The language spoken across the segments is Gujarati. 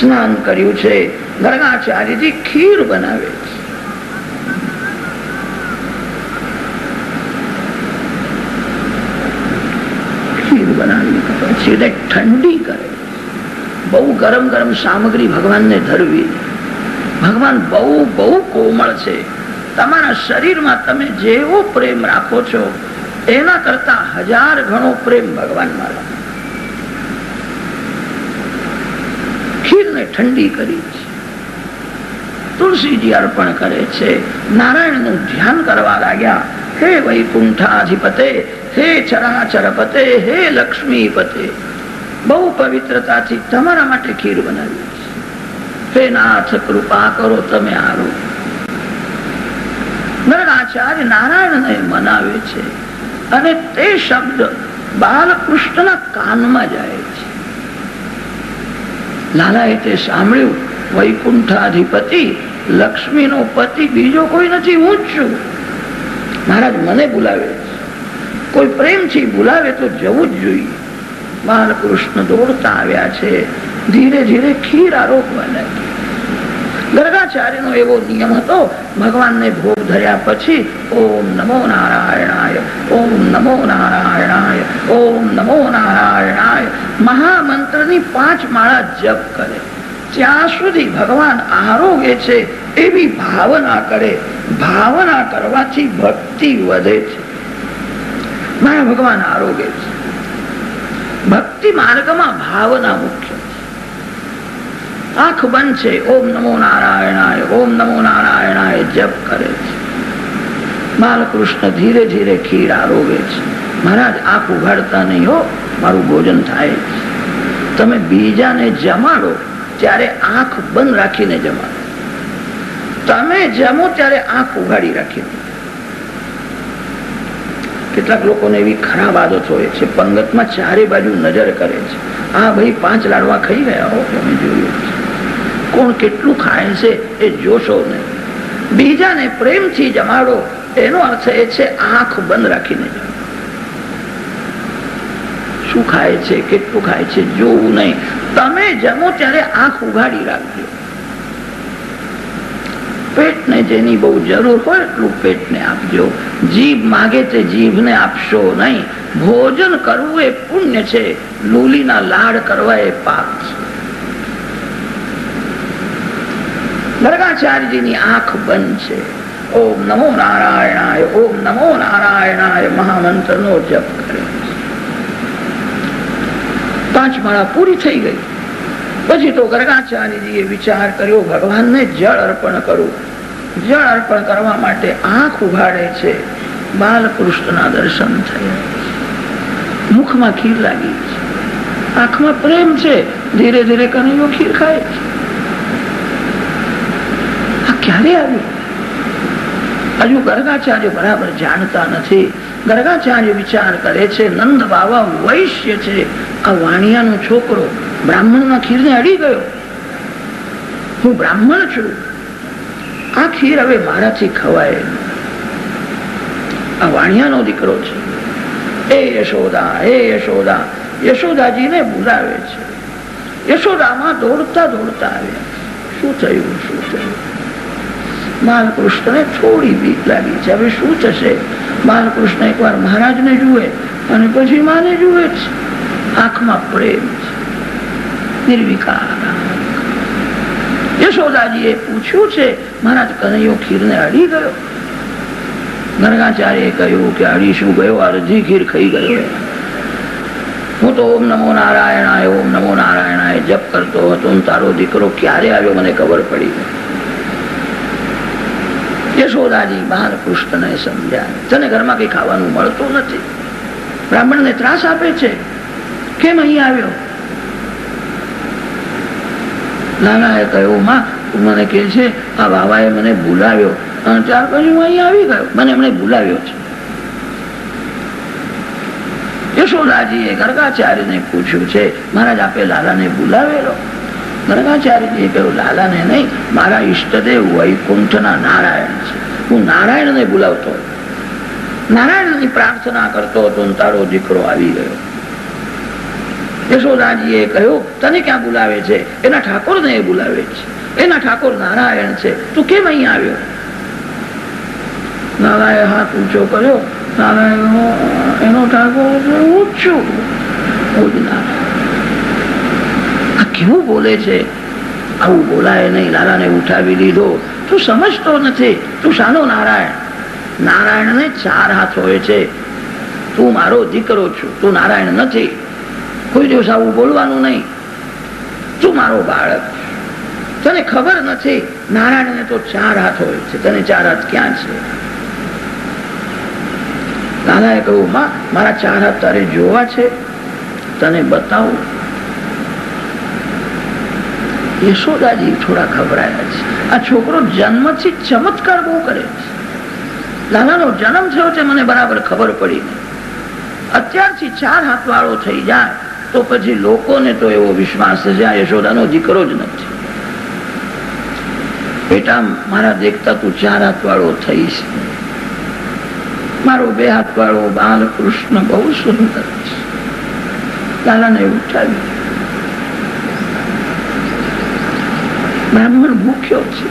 સ્નાન કર્યું છે. ગરગાચાર્યજી ખીર બનાવે છે. ખીર બનાવી ઠંડી કરે બહુ ગરમ ગરમ સામગ્રી ભગવાનને ધરવી ભગવાન બહુ બહુ કોમળ છે. તમારા શરીરમાં તમે જેવો પ્રેમ રાખો છો, એના કરતા હજાર ગણો પ્રેમ ભગવાનમાં રાખો ખીરને ઠંડી કરી છે. તુલસીજી અર્પણ કરે છે. નારાયણનું ધ્યાન કરવા લાગ્યા. હે વૈકુંઠાધિપતે, હે ચરાચરપતે, હે લક્ષ્મીપતે, બહુ પવિત્રતાથી તમારા માટે ખીર બનાવી હે નાથ, કૃપા કરો તમે આરો નરણાચાર્ય નારાયણને મનાવે છે અને તે શબ્દ બાલકૃષ્ણના કાનમાં જાય છે. લાલાએ તે સાંભળ્યું, વૈકુંઠાધિપતિ, લક્ષ્મીનો પતિ, બીજો કોઈ નથી, હું જ છું. મહારાજ મને બોલાવે કોઈ પ્રેમથી બોલાવે તો જવું જ જોઈએ. બાલકૃષ્ણ દોડતા આવ્યા છે. ધીરે ધીરે ખીર આરોપવા લાગ્યા. ગર્ગાચાર્યનો એવો નિયમ હતો, ભગવાનને ભોગ ધર્યા પછી ઓમ નમો નારાયણાય, ઓમ નમો નારાયણાય, ઓમ નમો નારાયણાય, મહામંત્રની પાંચ માળા જપ કરે. ત્યાં સુધી ભગવાન આરોગ્ય છે, એવી ભાવના કરે, ભાવના કરવાથી ભક્તિ વધે છે. મારા ભગવાન આરોગ્ય છે. ભક્તિ માર્ગમાં ભાવના મુખ્ય આંખ બંધ છે, ઓમ નમો નારાયણાય, ઓમ નમો નારાયણાય, જપ કરે છે. બાલકૃષ્ણ ધીરે ધીરે ખીર આરોગે છે. મહારાજ, આંખ ઉઘાડતા નહીં હો, મારું ભોજન થાય તમે બીજાને જમાડો, ત્યારે આંખ બંધ રાખીને જમાડો. તમે જમો, ત્યારે આંખ ઉઘાડી રાખીને. કેટલાક લોકોને એવી ખરાબ આદત હોય છે, પંગતમાં ચારે બાજુ નજર કરે છે. આ ભાઈ પાંચ લાડવા ખાઈ ગયા હો, તમે જોયું કોણ કેટલું ખાય છે એ જોશો નહીં બીજાને પ્રેમથી જમાડો, એનો અર્થ એ છે આંખ બંધ રાખીને શું ખાય છે, કેટલું ખાય છે, જોવું નહીં. તમે જમો ત્યારે આંખ ઉઘાડી રાખજો. પેટને જેની બહુ જરૂર હોય એટલું પેટને આપજો. જીભ માગે તે જીભને આપશો નહીં. ભોજન કરવું એ પુણ્ય છે. લૂલીના લાડ કરવા એ પાપ છે. ગર્ગાચાર્યજીની આંખ બંધ છે. ઓમ નમો નારાયણાય, ઓમ નમો નારાયણાય, મહામંત્રનો જપ કરે પાંચ માળા પૂરી થઈ ગઈ. પછી તો ગર્ગાચાર્યજીએ વિચાર કર્યો, ભગવાનને જળ અર્પણ કરું. જળ અર્પણ કરવા માટે આંખ ઉઘાડે છે. બાલકૃષ્ણના દર્શન થયા. મુખમાં ખીર લાગી. આંખમાં પ્રેમ છે. ધીરે ધીરે કનૈયો ખીર ખાય છે. ક્યારે આવ્યું? હજુ ગર્ગાચાર્ય બરાબર જાણતા નથી. ગર્ગાચાર્ય વિચાર કરે છે, નંદ બાબા વૈશ્ય છે. આ વાણિયાનો છોકરો બ્રાહ્મણના ખીરને અડી ગયો. હું બ્રાહ્મણ છું. આ ખીર હવે મારાથી ખવાય. આ વાણિયાનો દીકરો છે. એ યશોદા એ યશોદા, યશોદાજીને બોલાવે છે. યશોદામાં દોડતા દોડતા આવ્યા. શું થયું? શું થયું? બાલકૃષ્ણને થોડી બીક લાગી છે. હવે શું થશે? બાલકૃષ્ણ એકવાર મહારાજને જુએ અને પછી માને જુએ છે. આંખમાં પ્રેમ છે. નિર્વિકાર યશોદાજીએ પૂછ્યું છે, મહારાજ, કનૈયો ખીરને અડી ગયો? ગરગાચાર્ય કહ્યું કે, અડી શું ગયો? અડધી ખીર ખાઈ ગયો હું તો ઓમ નમો નારાયણાય, ઓમ નમો નારાયણાય જપ કરતો હતો. તારો દીકરો ક્યારે આવ્યો મને ખબર પડી? યશોદાજી બાલકૃષ્ણને સમજાય. તને ઘરમાં કઈ ખાવાનું મળતું નથી? બ્રાહ્મણને ત્રાસ આપે છે? કેમ અહીં આવ્યો? નાનાએ કહ્યું, માં મને કે છે, આ બાબાએ મને ભૂલાવ્યો. અને ત્યાર પછી હું અહીં આવી ગયો. મને એમણે ભૂલાવ્યો છે. યશોદાજીએ ગર્ગાચાર્યને પૂછ્યું છે, મહારાજ, આપે લાલાને બોલાવેલો ગર્ગાચાર્યજીએ કહ્યું લાલાને નહીં, મારા ઈષ્ટદેવ વૈકુંઠના નારાયણ છે. હું નારાયણને બોલાવતો નારાયણની પ્રાર્થના કરતો હતો તારો દીકરો આવી ગયો. યશોદાજીએ કહ્યું, તને ક્યાં બોલાવે છે? એના ઠાકોરને એ બોલાવે છે. એના ઠાકોર નારાયણ છે. તું કેમ અહીંયા આવ્યો? નારાયણ હાથ ઊંચો કર્યો. નારાયણ એનો ઠાકોર હું નારાયણ. કેવું બોલે છે? આવું બોલાય નહીં, લાલાને ઉઠાવી લીધો. તું સમજતો નથી. તું શાનો નારાયણ? નારાયણને ચાર હાથ હોય છે. તું મારો દીકરો છું. તું નારાયણ નથી. કોઈ દિવસ આવું બોલવાનું નહીં. તું મારો બાળક તને ખબર નથી. નારાયણને તો ચાર હાથ હોય છે. તને ચાર હાથ ક્યાં છે? દાદાએ કહ્યું, માં, મારા ચાર હાથ તારે જોવા છે. તને બતાવું. યશોદાજી થોડા ખબરાયા છે. આ છોકરો જન્મથી ચમત્કાર બહુ કરે છે. લાલાનો જન્મ થયો છે, મને બરાબર ખબર પડી અત્યારથી ચાર હાથ વાળો થઈ જાય, તો પછી લોકોને તો એવો વિશ્વાસ છે આ યશોદાનો દીકરો જ નથી. બેટા, મારા દેખતા તું ચાર હાથ વાળો થઈશ. મારો બે હાથ વાળો બાલકૃષ્ણ બહુ સુંદર છે. લાલાને ઉઠાવી બ્રાહ્મણ ભૂખ્યો છે.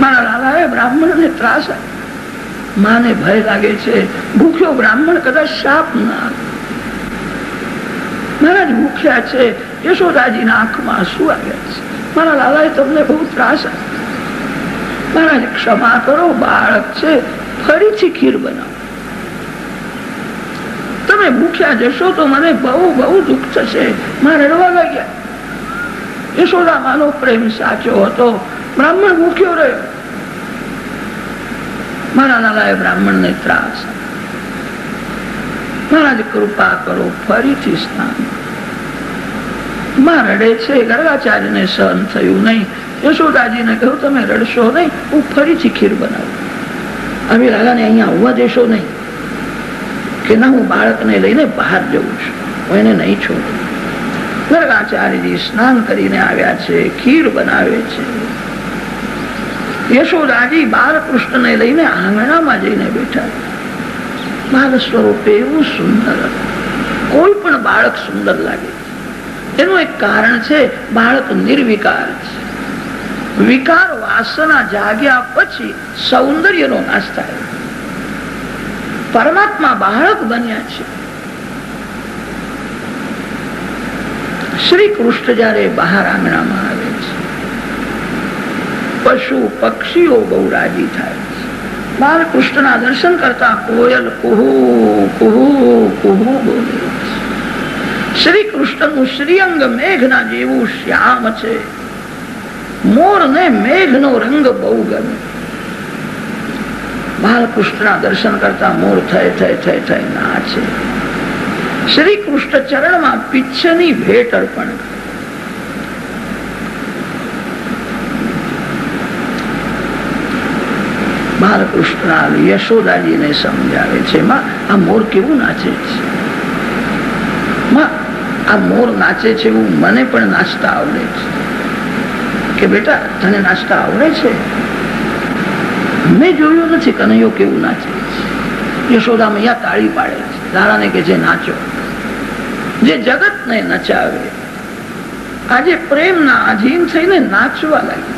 મારા લાલાએ બ્રાહ્મણને ત્રાસ માને ભય લાગે છે, ભૂખ્યો બ્રાહ્મણ કદાચ શાપ ના મહારાજ ભૂખ્યા છે, યશોદાજીના આંખમાં આંસુ આવ્યા છે. મારા લાલાએ તમને બહુ ત્રાસ મહારાજ, ક્ષમા કરો, બાળક છે, ફરીથી ખીર બનાવો. તમે ભૂખ્યા જશો તો મને બહુ બહુ દુઃખ થશે. મારે રડવા લાગ્યા. યશોદા માનો પ્રેમ સાચો હતો. બ્રાહ્મણ ભૂખ્યો રહ્યો. મારા લાલાએ બ્રાહ્મણ ને ત્રાસ. મહારાજ, કૃપા કરો, ફરીથી સ્નાન. માં રડે છે ગર્ગાચાર્ય ને સહન થયું નહીં. યશોદાજીને કહ્યું, તમે રડશો નહીં, હું ફરીથી ખીર બનાવું. અમે લાલાને અહીંયા આવવા દેશો નહીં. કે ના, હું બાળકને લઈને બહાર જઉં છું. હું એને નહીં છોડું. ગર્ગાચાર્યજી સ્નાન કરીને આવ્યા છે, ખીર બનાવે છે. યશોદાજી બાલકૃષ્ણને લઈને આંગણામાં જઈને બેઠા. બાલ સ્વરૂપે એવું સુંદર કોઈ પણ બાળક સુંદર લાગે. એનું એક કારણ છે, બાળક નિર્વિકાર છે. વિકાર વાસના જાગ્યા પછી સૌંદર્યનો નાશ થાય. પરમાત્મા બાળક બન્યા છે. શ્રી કૃષ્ણ જયારે બહાર આંગણામાં આવે છે, પશુ પક્ષીઓ બહુ રાજી થાય છે. બાલકૃષ્ણના દર્શન કરતા કોયલ કુહુ કુહુ કુહુ બોલે શ્રી કૃષ્ણનું શ્રીઅંગ મેઘના જેવું શ્યામ છે. મોર ને મેઘનો રંગ બહુ ગમે. બાલકૃષ્ણના દર્શન કરતા મોર થઈ થઈ થઈ થાય નાચે. શ્રી કૃષ્ણ ચરણમાં પિચ્છની ભેટ અર્પણ. બાલકૃષ્ણ યશોદાજીને સમજાવે છે, માં, આ મોર કેવું નાચે છે? આ મોર નાચે છે એવું મને પણ નાચતા આવડે છે. કે બેટા, તને નાચતા આવડે છે? મેં જોયું નથી કનૈયો કેવું નાચે છે. યશોદા મૈયા તાળી પાડે છે. દાદાને કે છે, નાચો. જે જગત ને નચાવે. આજે પ્રેમના આધીન થઈને નાચવા લાગ્યું.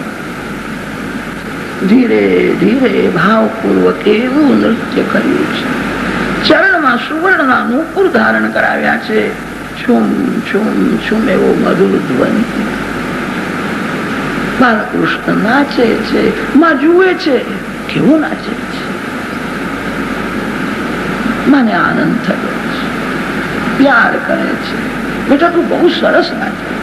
ધીરે ધીરે ભાવપૂર્વક એવું નૃત્ય કર્યું છે. ચરણમાં સુવર્ણના નુપુર ધારણ કરાવ્યા છે. છુમ છુમ છુમ એવો મધુર ધ્વનિ. બાલકૃષ્ણ નાચે છે, માં જુએ છે, કેવું નાચે છે? મને આનંદ થયો. પ્યાર કરે છે. બેટા તું બહુ સરસ નાચે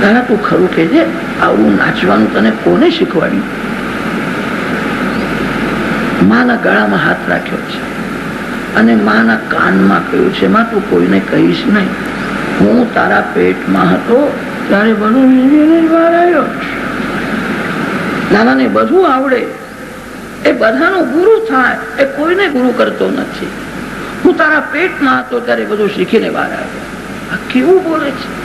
દાદા તું ખરું કેજે આવું નાચવાનું તને કોને શીખવાડ્યું? માના ગળામાં હાથ રાખ્યો છે. અને માના કાનમાં કહ્યું છે, માં, તું કોઈને કહીશ નહીં. હું તારા પેટમાં હતો, ત્યારે બધું બહાર આવ્યો દાદાને બધું આવડે. એ બધાનો ગુરુ થાય. એ કોઈને ગુરુ કરતો નથી. હું તારા પેટમાં હતો ત્યારે બધું શીખીને બહાર આવ્યો. આ કેવું બોલે છે?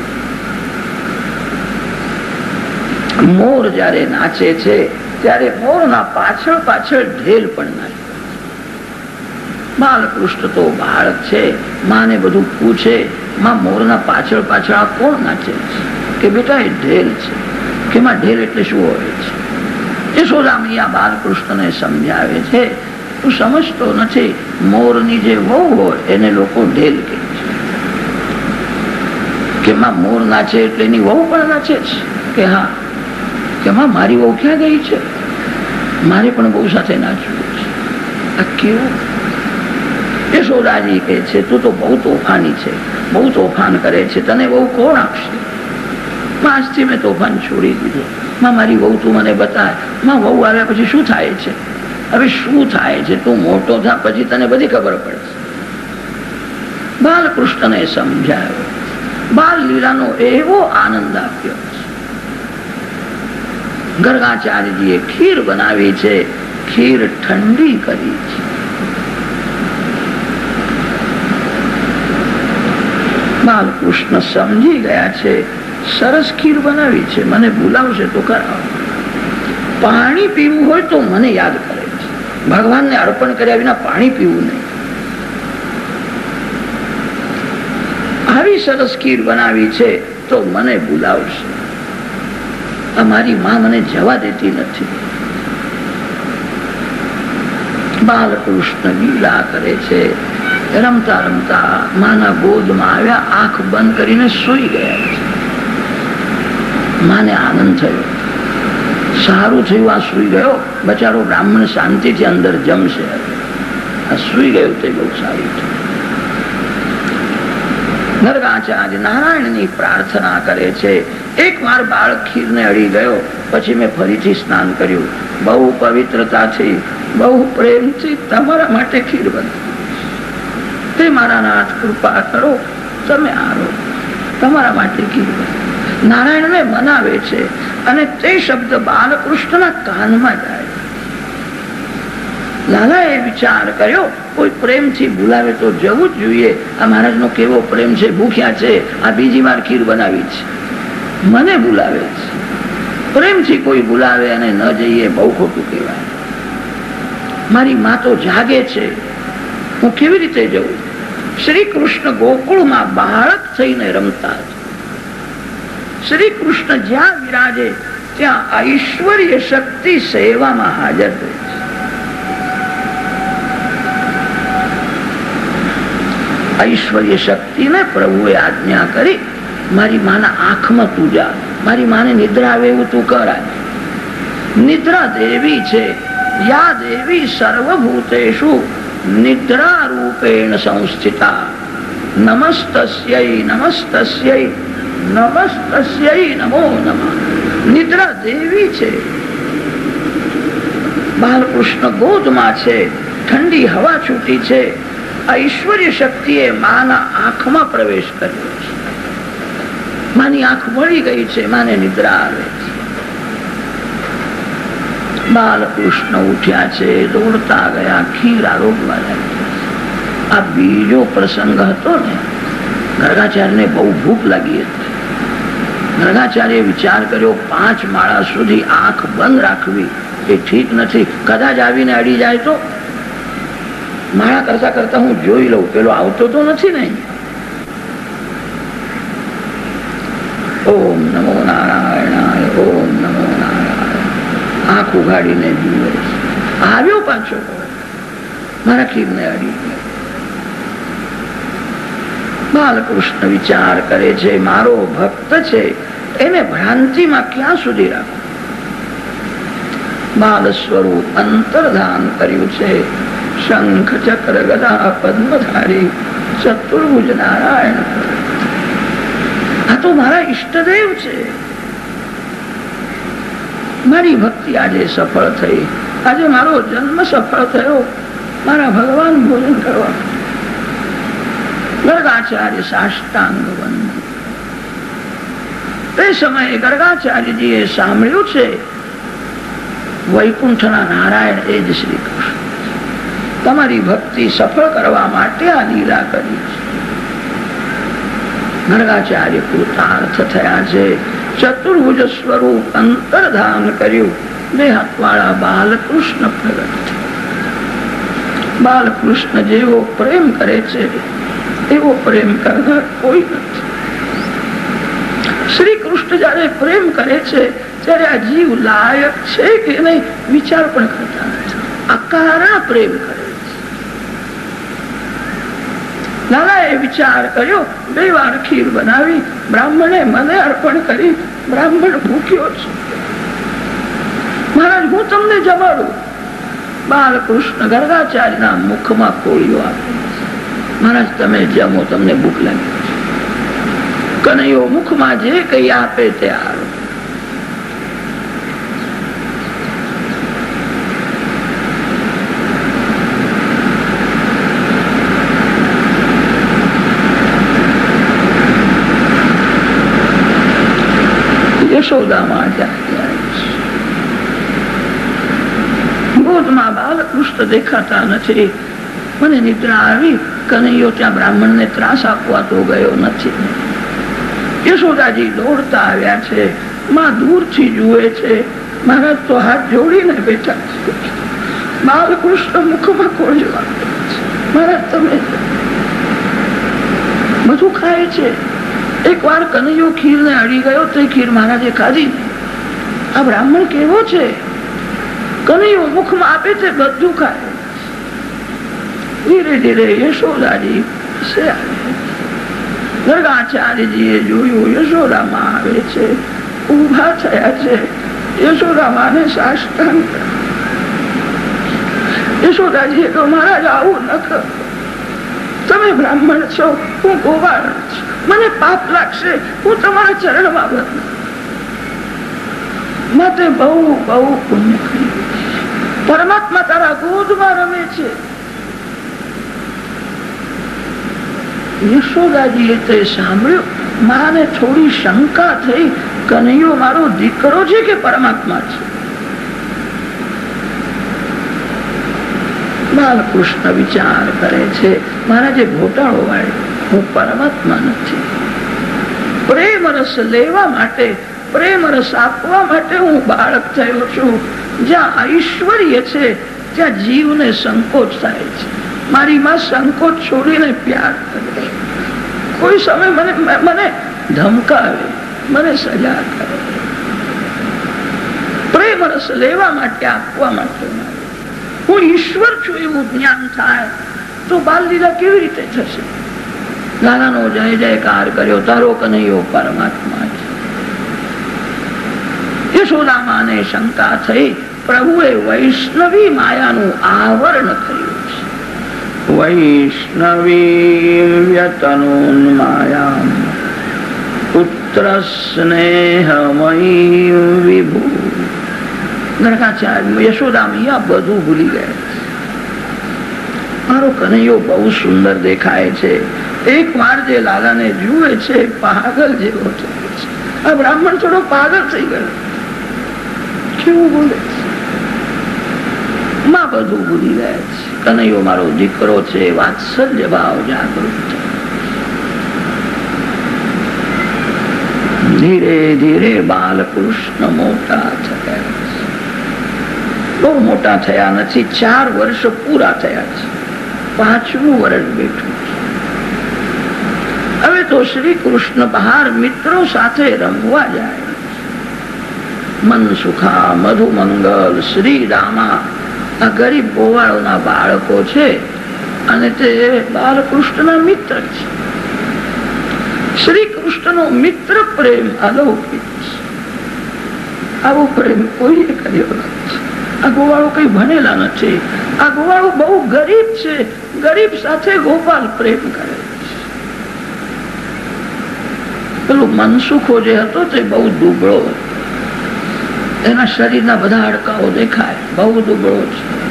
મોર જયારે નાચે છે, ત્યારે મોરના પાછળ પાછળ ઢેલ પણ નાચે બાલકૃષ્ણ તો બાળક છે, માને બધું પૂછે, માં, મોરના પાછળ પાછળ આ કોણ નાચે છે? કે બેટા એ ઢેલ છે? કે માં ઢેલ એટલે શું હોય છે? યશોદામૈયા બાલકૃષ્ણને સમજાવે છે તું સમજતો નથી, મોરની જે વહુ હોય એને લોકો ઢેલ કે મોર નાચે એટલે એની વહુ પણ નાચે છે કે હા, કે મારી વહુ ક્યાં ગઈ છે? મારે પણ બહુ સાથે નાચવું છે. આ કેવું? યશોદાજી કહે છે, તું તો બહુ તોફાની છે, બહુ તોફાન કરે છે, તને બહુ કોણ આપશે? આજથી મેં તોફાન છોડી દીધું. માં, મારી વહુ તું મને બતાય. માં, વહુ આવ્યા પછી શું થાય છે? હવે શું થાય છે? તું મોટો થા, પછી તને બધી ખબર પડશે. બાલકૃષ્ણને સમજાયો. બાલ લીલાનો એવો આનંદ આપ્યો. ગર્ગાચાર્યજીએ ખીર બનાવી છે, ખીર ઠંડી કરી છે. બાલકૃષ્ણ સમજી ગયા છે, સરસ ખીર બનાવી છે, મને બોલાવશે તો કરાવો. પાણી પીવું હોય તો મને યાદ કરે. ભગવાનને અર્પણ કર્યા વિના પાણી પીવું નહીં. આવી સરસ ખીર બનાવી છે તો મને બોલાવશે મારી માં મને જવા દેતી નથી. બાલકૃષ્ણ લીલા કરે છે. રમતા રમતા માના ગોદમાં આવ્યા, આંખ બંધ કરીને સુઈ ગયા છે. માને આનંદ થયો. સારું થયું, આ સુઈ ગયો? બચારો બ્રાહ્મણ શાંતિથી અંદર જમશે. આ સુઈ ગયો તે બહુ સારું થયું. નરગાચાર્ય નારાયણની પ્રાર્થના કરે છે. એક વાર બાળક ખીરને અડી ગયો, પછી મેં ફરીથી સ્નાન કર્યું. બહુ પવિત્રતાથી બહુ પ્રેમથી તમારા માટે ખીર બની તે મારા નાથ, કૃપા કરો, તમે આરો તમારા માટે ખીર બનાવી. નારાયણને મનાવે છે અને તે શબ્દ બાલકૃષ્ણના કાનમાં જાય. લાલાએ વિચાર કર્યો, કોઈ પ્રેમથી બોલાવે તો જવું જ જોઈએ. આ મહારાજનો કેવો પ્રેમ છે, ભૂખ્યા છે. આ બીજી વાર ખીર બનાવી છે. મને બોલાવે છે. પ્રેમથી કોઈ બોલાવે અને ન જઈએ, બહુ ખોટું કહેવાય. મારી મા તો જાગે છે. હું કેવી રીતે જઉં શ્રી કૃષ્ણ ગોકુળમાં બાળક થઈને રમતા શ્રી કૃષ્ણ જ્યાં વિરાજે, ત્યાં ઐશ્વર્ય શક્તિ સેવામાં હાજર રહે છે. ઐશ્વર્ય શક્તિને પ્રભુએ આજ્ઞા કરી, મારી માના આંખમાં તું જા, મારી માને નિદ્રા આવે એવું તું કરાય. નિદ્રા દેવી છે યા દેવી સર્વભૂતેશુ નિદ્રા રૂપેણ સંસ્થિતા. નમસ્તસ્યૈ નમસ્તસ્યૈ નમસ્તસ્યૈ નમો નિદ્રા દેવી છે. બાલકૃષ્ણ ગોદમાં છે. ઠંડી હવા છૂટી છે. ઐશ્વર્ય શક્તિએ માના આંખમાં પ્રવેશ કર્યો છે. માની આંખ વળી ગઈ છે, માને નિદ્રા આવે છે. બાલકૃષ્ણ ઉઠ્યા છે, દોડતા ગયા, ખીર આરોગવા આ બીજો પ્રસંગ હતો ને. ગર્ગાચાર્યને બહુ ભૂખ લાગી હતી. ગર્ગાચાર્ય વિચાર કર્યો, પાંચ માળા સુધી આંખ બંધ રાખવી એ ઠીક નથી. કદાચ આવીને અડી જાય તો? માળા કરતા કરતા હું જોઈ લઉં, પેલો આવતો તો નથી ને? ઓમ નમો નારાયણાય, ઓમ નમો નારાયણ આંખ ઉઘાડીને જીવે આવ્યો પાછો. મારા ખીરને અડી બાલકૃષ્ણ વિચાર કરે છે, મારો ભક્ત છે, એને ભ્રાંતિમાં ક્યાં સુધી રાખો? બાલ સ્વરૂપ અંતર્ધાન કર્યું છે, શંખ ચક્ર ગદા પદ્મધારી ચતુર્ભુજ નારાયણ આ તો મારા ઈષ્ટદેવ છે. મારી ભક્તિ આજે સફળ થઈ. આજે મારો જન્મ સફળ થયો. મારા ભગવાન ભોજન કરવા ગર્ગાચાર્ય સાષ્ટાંગ વંદન તે સમયે ગર્ગાચાર્યજીએ સાંભળ્યું છે, વૈકુંઠના નારાયણ એ જ શ્રી કૃષ્ણ તમારી ભક્તિ સફળ કરવા માટે આ લીલા કરી ગર્ગાચાર્ય કૃતાર્થ થયા છે, ચતુર્ભુજ સ્વરૂપ અંતર્ધાન કર્યું બે બાલકૃષ્ણ પ્રગટ બાલકૃષ્ણ જેવો પ્રેમ કરે છે એવો પ્રેમ કરનાર કોઈ નથી. શ્રી કૃષ્ણ જયારે પ્રેમ કરે છે, ત્યારે આ જીવ લાયક છે કે નહીં વિચાર પણ કરતા નથી. અકારણ પ્રેમ કરે લાલાએ વિચાર કર્યો, બે વાર ખીર બનાવી, બ્રાહ્મણે મને અર્પણ કરી, બ્રાહ્મણ ભૂખ્યો છે. મહારાજ, હું તમને જમાડું. બાલકૃષ્ણ ગરગાચાર્યના મુખમાં કોળીઓ આપે. મહારાજ, તમે જમો તમને ભૂખ લાગે કનૈયો મુખમાં જે કઈ આપે તે આરો યશોદામાં બોધમાં બાલકૃષ્ણ દેખાતા નથી. મને નિદ્રા આવી. કનૈયો ત્યાં બ્રાહ્મણ ને ત્રાસ આપવા તો ગયો નથી. યશોદાજી દોડતા આવ્યા છે, માં દૂરથી જુએ છે. મહારાજ તો હાથ જોડીને બેઠા છે. બાલકૃષ્ણ મુખમાં કોઈ મહારાજ, તમે બધું ખાય છે. એક વાર કનૈયો ખીર ને અડી ગયો, તો ખીર મહારાજે ખાધી આ બ્રાહ્મણ કેવો છે? કનૈયો મુખમાં આપે છે બધું ખાય. ધીરે ધીરે યશોદાજી ગર્ગાચાર્યજીએ જોયું, યશોદામાં આવે છે. ઊભા થયા છે. યશોદામાને સાષ્ટાંગ યશોદાજીએ તો મહારાજ, આવું ન તમે બ્રાહ્મણ છો, હું ગોવાળ છું. મને પાપ લાગશે, હું તમારા ચરણમાં બદલું માટે બહુ બહુ પુણ્ય પરમાત્મા તારા ગોદમાં રમે છે. યશોદાજીએ તે સાંભળ્યું. માને થોડી શંકા થઈ કનૈયો મારો દીકરો છે કે પરમાત્મા છે? બાલકૃષ્ણ વિચાર કરે છે, મારા જે ઘોટાળો વાળ્યો હું પરમાત્મા નથી. પ્રેમ રસ લેવા માટે, પ્રેમ રસ આપવા માટે હું બાળક થયો છું. જ્યાં ઐશ્વર્ય છે, ત્યાં જીવને સંકોચ થાય છે. મારી માં સંકોચ છોડીને પ્યાર કરે કોઈ સમય મને મને ધમકાવે, મને સજા કરે પ્રેમ રસ લેવા માટે, આપવા માટે હું ઈશ્વર છું એવું જ્ઞાન થાય, તો બાલ લીલા કેવી રીતે થશે? નાનાનો જય જયકાર કર્યો, તારો કનૈયો પરમાત્મા છે. યશોદામાને શંકા થઈ, પ્રભુએ વૈષ્ણવી માયાનું આવરણ કર્યું. છે બધું ભૂલી ગયા મારો કનૈયો બહુ સુંદર દેખાય છે. એક વાર જે લાલાને જુએ છે પાગલ જેવો છે. આ બ્રાહ્મણ થોડો પાગલ થઈ ગયો. કેવું બોલે માં બધું ભૂલી ગયા છે. કનૈયો મારો દીકરો છે, વાત્સલ્ય ભાવ જાગૃત ધીરે ધીરે બાલકૃષ્ણ મોટા થયા બહુ મોટા થયા નથી, ચાર વર્ષ પૂરા થયા છે. પાંચમું વર્ષ બેઠું હવે તો શ્રી કૃષ્ણ બહાર મિત્રો સાથે રમવા જાય મન સુખા, મધુમંગલ, શ્રી રામા આ ગરીબ ગોવાળોના બાળકો છે અને તે બાલકૃષ્ણના મિત્ર છે. શ્રી કૃષ્ણનો મિત્ર પ્રેમ અલૌકિક છે. આવો પ્રેમ કોઈએ કર્યો નથી. આ ગોવાળો કઈ ભણેલા નથી. આ ગોવાળો બહુ ગરીબ છે. ગરીબ સાથે ગોપાલ પ્રેમ કરે પેલું મનસુખો જે હતો તે બહુ દુબળો હતો. એના શરીરના બધા હડકાઓ દેખાય. બહુ દુબળો છે.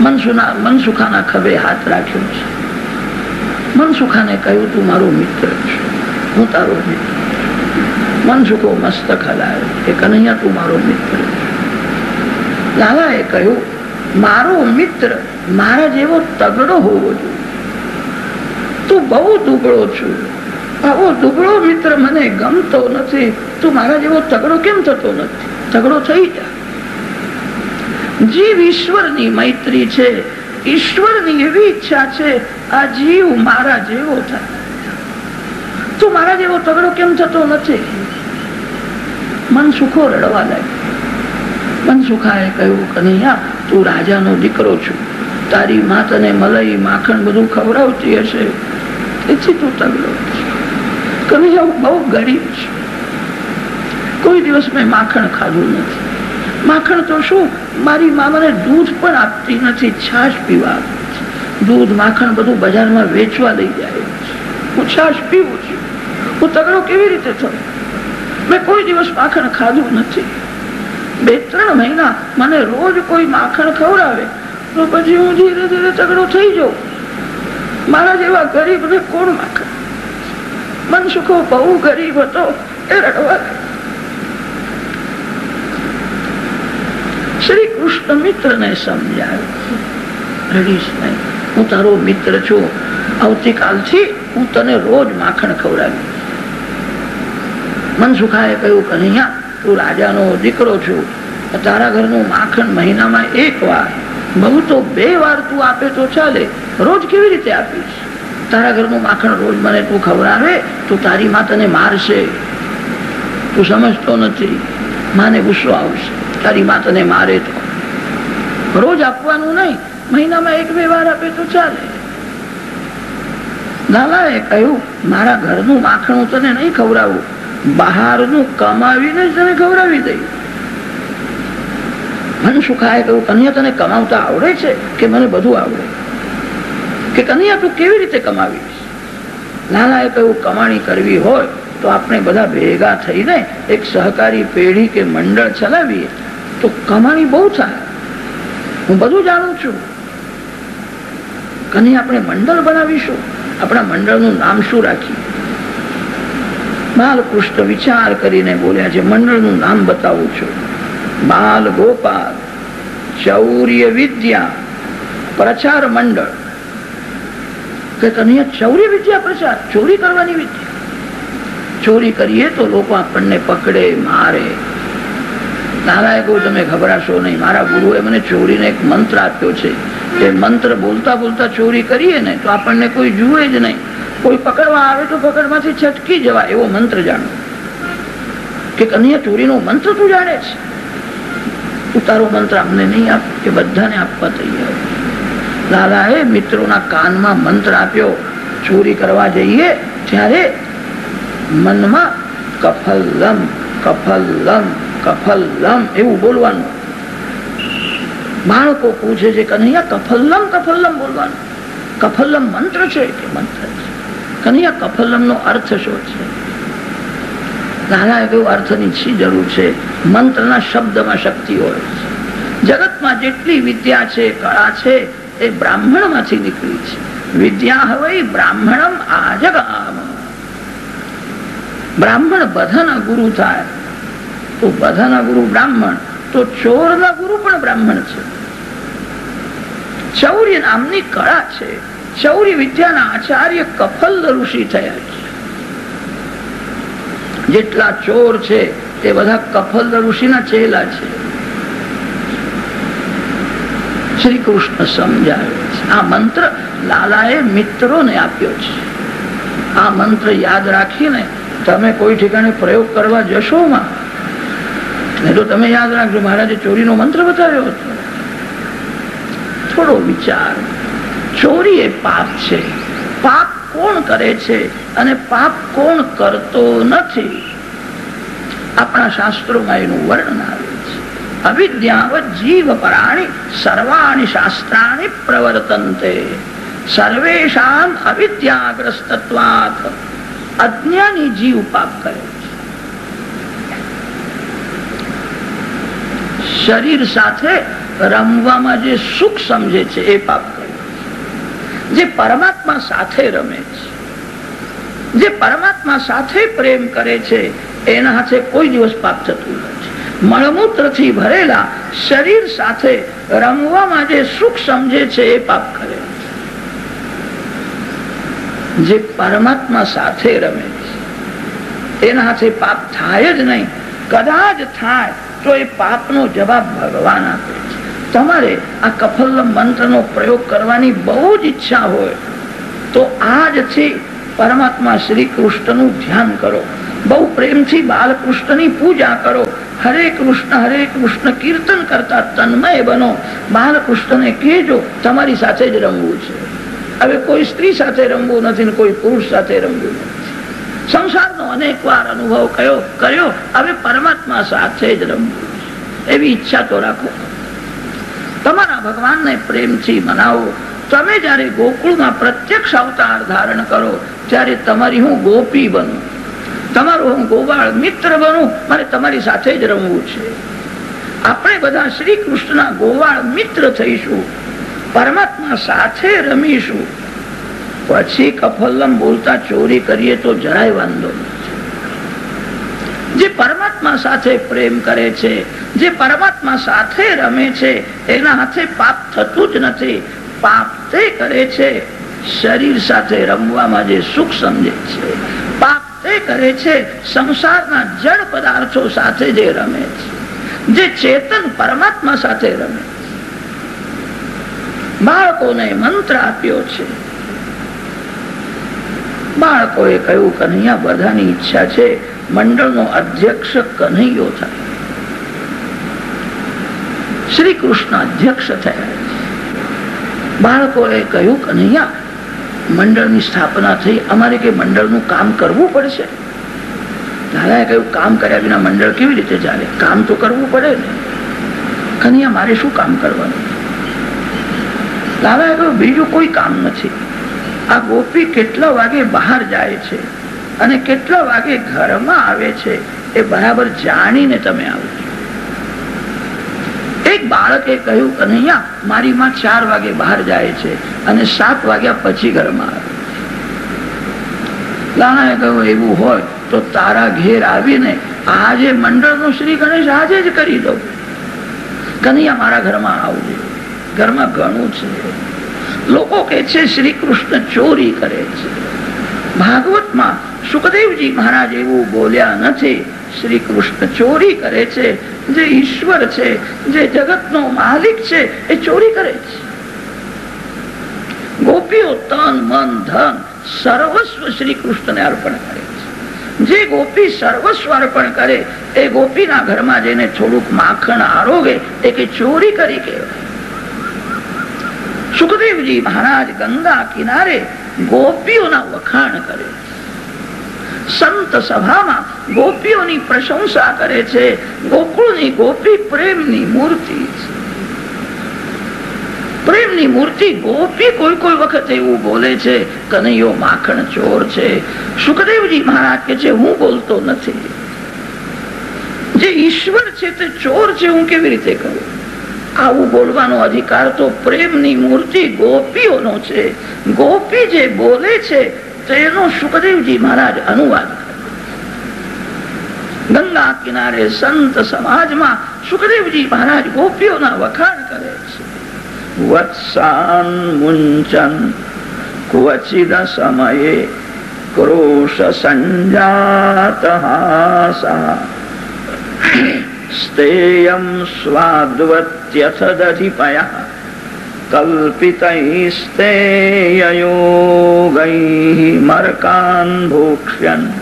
મનસુના, મનસુખાના ખભે હાથ રાખ્યો છે. મનસુખાને કહ્યું, તું મારો મિત્ર છે. હું તારો મિત્ર મનસુખો મસ્તક હલાયો. કે કનૈયા, તું મારો મિત્ર લાલાએ કહ્યું, મારો મિત્ર મારા જેવો તગડો હોવો જોઈએ. તું બહુ દુબળો છું. આવો દુબળો મિત્ર મને ગમતો નથી. તું મારા જેવો તગડો કેમ થતો નથી? તગડો થઈ જાય. જીવ ઈશ્વરની મૈત્રી છે, ઈશ્વરની એવી ઈચ્છા છે, આ જીવ મારા જેવો થાય. તો મારા જેવો તગડો કેમ થતો નથી? મન સુખો રડવા લાગે મન સુખાએ કહ્યું, કનૈયા, તું રાજાનો દીકરો છું. તારી મા તને મલઈ, માખણ બધું ખવડાવતી હશે. તેથી તું તગડો કનૈયા, હું બહુ ગરીબ છું. કોઈ દિવસ મેં માખણ ખાધું નથી. માખણ તો શું? મારી મા મને દૂધ પણ આપતી નથી, છાશ પીવા દૂધ, માખણ બધું બજારમાં વેચવા લઈ જાય હું છાશ પીવું છું. હું તગડો કેવી રીતે થયો મેં કોઈ દિવસ માખણ ખાધું નથી. બે ત્રણ મહિના મને રોજ કોઈ માખણ ખવડાવે, તો પછી હું ધીરે ધીરે તગડો થઈ જાઉં. મારા જેવા ગરીબને કોણ માખણ મન સુખો બહુ ગરીબ હતો, એ રડવા શ્રી કૃષ્ણ મિત્ર ને સમજાવ્યું હું તારો મિત્ર છું. આવતીકાલથી હું તને રોજ માખણ ખવડાવી મનસુખાએ કહ્યું કનૈયા તું રાજાનો દીકરો છું. તારા ઘરનું માખણ મહિનામાં એક વાર. બહુ તો બે વાર તું આપે તો ચાલે. રોજ કેવી રીતે આપીશ? તારા ઘરનું માખણ રોજ મને તું ખવડાવે તો તારી માં તને મારશે. તું સમજતો નથી. માને ગુસ્સો આવશે. તારી માં તને મારે તો. રોજ આપવાનું નહીં. મહિનામાં એક બે વાર આપે તો ચાલે. લાલાએ કહ્યું, મારા ઘરનું માખણું તને નહીં ખવડાવું. બહારનું કમાવીને જ તને ખવડાવી દઈ. મન સુખાએ કહ્યું, કન્યા, તને કમાવતા આવડે છે કે મને બધું આવડે? કે કન્યા, તું કેવી રીતે કમાવીશ? લાલાએ કહ્યું, કમાણી કરવી હોય તો આપણે બધા ભેગા થઈને એક સહકારી પેઢી કે મંડળ ચલાવીએ. તો કમાણી બહુ થાય. હું બધું જાણું છું. કની આપણે મંડળ બનાવીશું? આપણા મંડળનું નામ શું રાખીએ બાલકૃષ્ણ વિચાર કરીને બોલ્યા છે, મંડળનું નામ બતાવું છું. બાલ ગોપાલ, ચૌર્ય વિદ્યા, પ્રચાર મંડળ. કે કનૈયા ચૌર્ય વિદ્યા પ્રચાર? ચોરી કરવાની વિદ્યા. ચોરી કરીએ તો લોકો આપણને પકડે, મારે. નારાયણ કહું તમે ગભરાશો નહીં. મારા ગુરુએ મને ચોરીને એક મંત્ર આપ્યો છે. એ મંત્ર બોલતા બોલતા ચોરી કરીએ ને, તો આપણને કોઈ જુએ જ નહીં. કોઈ પકડવા આવે તો પકડમાંથી છટકી જવા એવો મંત્ર જાણો. કે કન્યા ચોરીનો મંત્ર તું જાણે છે. તું તારો મંત્ર અમને નહીં આપ, કે બધાને આપવા તૈયાર. લાલાએ મિત્રોના કાનમાં મંત્ર આપ્યો, ચોરી કરવા જઈએ ત્યારે મનમાં કફલ્લમ કફલ્લમ કફલ્લમ એવું બોલવાનું. બાળકો પૂછે છે કનૈયા, કફલ્લમ કફલ્લમ બોલવાનું. કફલ્લમ મંત્ર છે કે મંત્ર છે? કનૈયા કફલ્લમ નો અર્થ શું છે? નાના એવું અર્થની શી જરૂર છે? મંત્રના શબ્દમાં શક્તિ હોય છે. જગતમાં જેટલી વિદ્યા છે, કળા છે, એ બ્રાહ્મણમાંથી નીકળી છે. વિદ્યા હવે બ્રાહ્મણમ આજગામ. બ્રાહ્મણ બધાના ગુરુ થાય. તો બધાના ગુરુ બ્રાહ્મણ, તો ચોરના ગુરુ પણ બ્રાહ્મણ છે. ચૌર્ય નામની કળા છે. ચૌર્ય વિદ્યાના આચાર્ય કફલ ઋષિ થયા છે. જેટલા ચોર છે, તે બધા કફલ ઋષિના ચહેલા છે. શ્રી કૃષ્ણ સમજાવે છે. આ મંત્ર લાલાએ મિત્રોને આપ્યો છે. આ મંત્ર યાદ રાખીને તમે કોઈ ઠેકાણે પ્રયોગ કરવા જશો માં નહીં તો તમે યાદ રાખજો, મહારાજે ચોરીનો મંત્ર બતાવ્યો હતો. થોડો વિચાર. ચોરી એ પાપ છે. પાપ કોણ કરે છે અને પાપ કોણ કરતો નથી? આપણા શાસ્ત્રોમાં એનું વર્ણન આવે છે. અવિદ્યાવત જીવ પરાણી સર્વાણી શાસ્ત્રાણી પ્રવર્તનતે. સર્વેશામ અવિદ્યાગ્રસ્તત્વાત. અજ્ઞાની જીવ પાપ કરે. શરીર સાથે રમવામાં જે સુખ સમજે છે, એ પાપ કરે જે પરમાત્મા સાથે રમે છે, જે પરમાત્મા સાથે પ્રેમ કરે છે, એના હાથે કોઈ દિવસ પાપ થતું નથી. મળમૂત્રથી ભરેલા શરીર સાથે રમવામાં જે સુખ સમજે છે, એ પાપ કરે જે પરમાત્મા સાથે રમે છે, એના હાથે પાપ થાય જ નહીં. કદાચ થાય તો એ પાપનો જવાબ ભગવાન આપે છે. તમારે આ કફલ મંત્રનો પ્રયોગ કરવાની બહુ જ ઈચ્છા હોય. તો આજથી પરમાત્મા શ્રી કૃષ્ણનું ધ્યાન કરો. બહુ પ્રેમથી બાલકૃષ્ણની પૂજા કરો. હરે કૃષ્ણ હરે કૃષ્ણ કીર્તન કરતા તન્મય બનો. બાલકૃષ્ણને કહેજો, તમારી સાથે જ રમવું છે. હવે કોઈ સ્ત્રી સાથે રમવું નથી ને કોઈ પુરુષ સાથે રમવું નથી. સંસારનો અનેક વાર અનુભવ કયો કર્યો. હવે પરમાત્મા સાથે જ રમવું એવી ઈચ્છા તો રાખો. તમારા ભગવાનને પ્રેમથી મનાવો. તમે જયારે ગોકુળમાં પ્રત્યક્ષ અવતાર ધારણ કરો, ત્યારે તમારી હું ગોપી બનું. તમારું હું ગોવાળ મિત્ર બનું. મારે તમારી સાથે જ રમવું છે. આપણે બધા શ્રી કૃષ્ણના ગોવાળ મિત્ર થઈશું. પરમાત્મા સાથે રમીશું. પછી કફલમ બોલતા ચોરી કરીએ તો જરાય વાંધો જે પરમાત્મા સાથે પ્રેમ કરે છે, જે પરમાત્મા સાથે રમે છે, એના હાથે પાપ થતું જ નથી. પાપ તે કરે છે, શરીર સાથે રમવામાં જે સુખ સમજે છે. પાપ તે કરે છે, સંસારના જળ પદાર્થો સાથે જે રમે છે. જે ચેતન પરમાત્મા સાથે રમે બાળકોને મંત્ર આપ્યો છે બાળકોએ કહ્યું કન્હૈયા બધાની ઈચ્છા છે મંડળનો અધ્યક્ષ કન્હૈયો થાય. શ્રી કૃષ્ણ અધ્યક્ષ થયા. બાળકોએ કહ્યું કન્હૈયા મંડળની સ્થાપના થઈ, અમારે કે મંડળનું કામ કરવું પડશે? દાદાએ કહ્યું, કામ કર્યા વિના મંડળ કેવી રીતે ચાલે? કામ તો કરવું પડે ને. કનૈયા, મારે શું કામ કરવાનું? દાદાએ કહ્યું, બીજું કોઈ કામ નથી. આ ગોપી કેટલા વાગે બહાર જાય છે અને કેટલા વાગે ઘરમાં આવે છે એ બરાબર જાણીને તમે આવજો એક બાળકે કહ્યું, કનૈયા, મારી માં ચાર વાગે બહાર જાય છે અને સાત વાગ્યા પછી ઘરમાં આવે. લાણાએ કહ્યું, એવું હોય તો તારા ઘેર આવીને આજે મંડળનું શ્રી ગણેશ આજે જ કરી દઉં. કનૈયા, મારા ઘરમાં આવજે. ઘરમાં ઘણું છે. લોકો કે છે શ્રી કૃષ્ણ ચોરી કરે છે. ભાગવતમાં સુખદેવજી મહારાજ એવું બોલ્યા નથી. શ્રી કૃષ્ણ ચોરી કરે છે. જે ઈશ્વર છે, જે જગતનો માલિક છે, એ ચોરી કરે છે. ગોપીઓ તન, મન, ધન સર્વસ્વ શ્રી કૃષ્ણને અર્પણ કરે છે. જે ગોપી સર્વસ્વ અર્પણ કરે, એ ગોપીના ઘરમાં જઈને થોડુંક માખણ આરોગે, એ કે ચોરી કરી કહેવાય. સુખદેવજી મહારાજ ગંગા કિનારે ગોપીઓના વખાણ કરે. સંત સભામાં ગોપીઓની પ્રશંસા કરે છે. ગોકુળની ગોપી પ્રેમની મૂર્તિ પ્રેમની મૂર્તિ ગોપી કોઈ કોઈ વખત એવું બોલે છે, કનૈયો માખણ ચોર છે. સુખદેવજી મહારાજ કે છે, હું બોલતો નથી. જે ઈશ્વર છે તે ચોર છે, હું કેવી રીતે કહું આવું બોલવાનો અધિકાર તો પ્રેમની મૂર્તિ ગોપીઓનો છે. ગોપી જે બોલે છે, તેનો સુખદેવજી મહારાજ અનુવાદ ગંગા કિનારે સંત સમાજમાં સુખદેવજી મહારાજ ગોપીઓના વખાણ કરે છે. વત્સાન મુંચન, ક્વચિદ સમયે ક્રોશ સંજાત હાસા. સ્તેયમ સ્વાદ્વત્યથદધિપયઃ કલ્પિતૈસ્તેયયોગૈः મરકાन् ભોક્ષ્યन्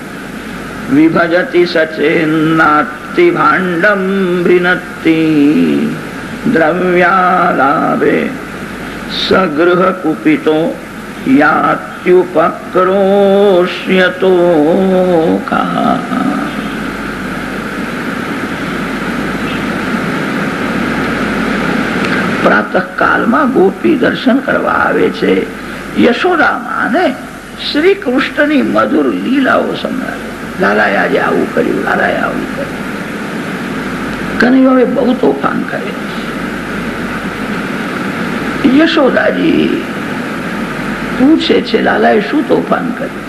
વિભજતિ સચેન્નાત્તિ ભાંડમ ભિનત્તિ દ્રવ્યાલાભે સગૃહ કુપિતો યાત્યુપક્રોષ્યતો કા પ્રાતઃ કાલમાં ગોપી દર્શન કરવા આવે છે. યશોદામાને શ્રી કૃષ્ણની મધુર લીલાઓ સંભળાવે. લાલાએ આજે આવું કર્યું, લાલાએ આવું કર્યું. બહુ તોફાન કરે યશોદાજી પૂછે છે, લાલાએ શું તોફાન કર્યું?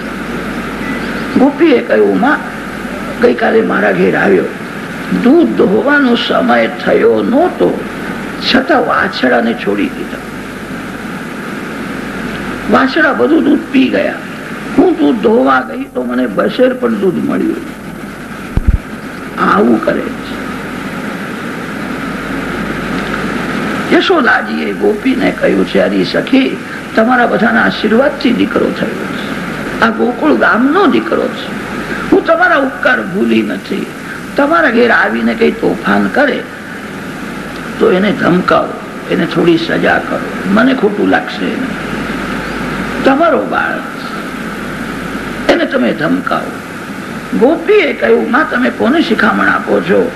ગોપીએ કહ્યું, માં, ગઈકાલે મારા ઘેર આવ્યો. દૂધ ધોવાનો સમય થયો નહોતો. છતાં વાછડાને છોડી દીધા. વાછડા બધું દૂધ પી ગયા. હું દૂધ ધોવા ગઈ તો મને બસેર પણ દૂધ મળ્યું. આવું કરે છે. યશોદાજીએ ગોપીને કહ્યું છે અરી સખી, તમારા બધાના આશીર્વાદથી દીકરો થયો છે. આ ગોકુળ ગામનો દીકરો છે. હું તમારા ઉપકાર ભૂલી નથી. તમારા ઘેર આવીને કઈ તોફાન કરે તો એને ધમકાવો, એને થોડી સજા કરો. મને ખોટું લાગશે તમારો બાળક એને તમે ધમકાવો. ગોપીએ કહ્યું, માં, તમે કોને શિખામણ આપો છો?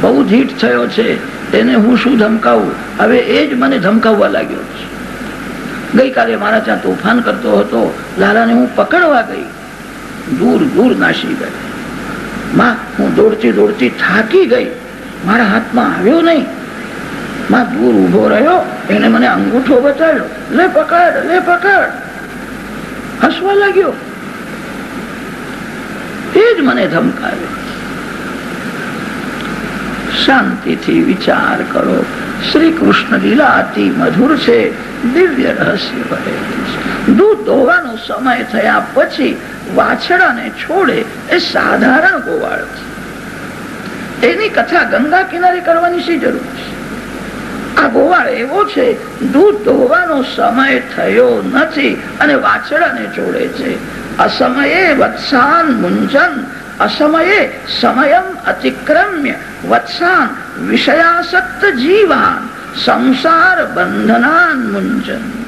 બહુ ધીટ થયો છે. એને હું શું ધમકાવું? હવે એ જ મને ધમકાવવા લાગ્યો છે. ગઈકાલે મારા ત્યાં તોફાન કરતો હતો. લાલાને હું પકડવા ગઈ. દૂર દૂર નાસી ગઈ. માં, હું દોડતી દોડતી થાકી ગઈ. મારા હાથમાં આવ્યો નહીં. માં દૂર ઊભો રહ્યો, એને મને અંગૂઠો બતાવ્યો. લે પકડ લે પકડ. હસવા લાગ્યો. એ જ મને ધમકાવ્યો. શાંતિથી વિચાર કરો. શ્રી કૃષ્ણ લીલા અતિ મધુર છે. દિવ્ય રહસ્ય ભરે દૂધ ધોવાનો સમય થયા પછી વાછડાને છોડે એ સાધારણ ગોવાળ એની કથા ગંગા કિનારે કરવાની શી જરૂર છે? આ ગોવાળ એવો છે, દૂધ ધોવાનો સમય થયો નથી અને વાછડાને જોડે છે. અસમયે વત્સાન મુંજન અસમયે સમયમ અતિક્રમ્ય, વત્સાન વિષયાસક્ત જીવાન, સંસાર બંધનાન મુંજન.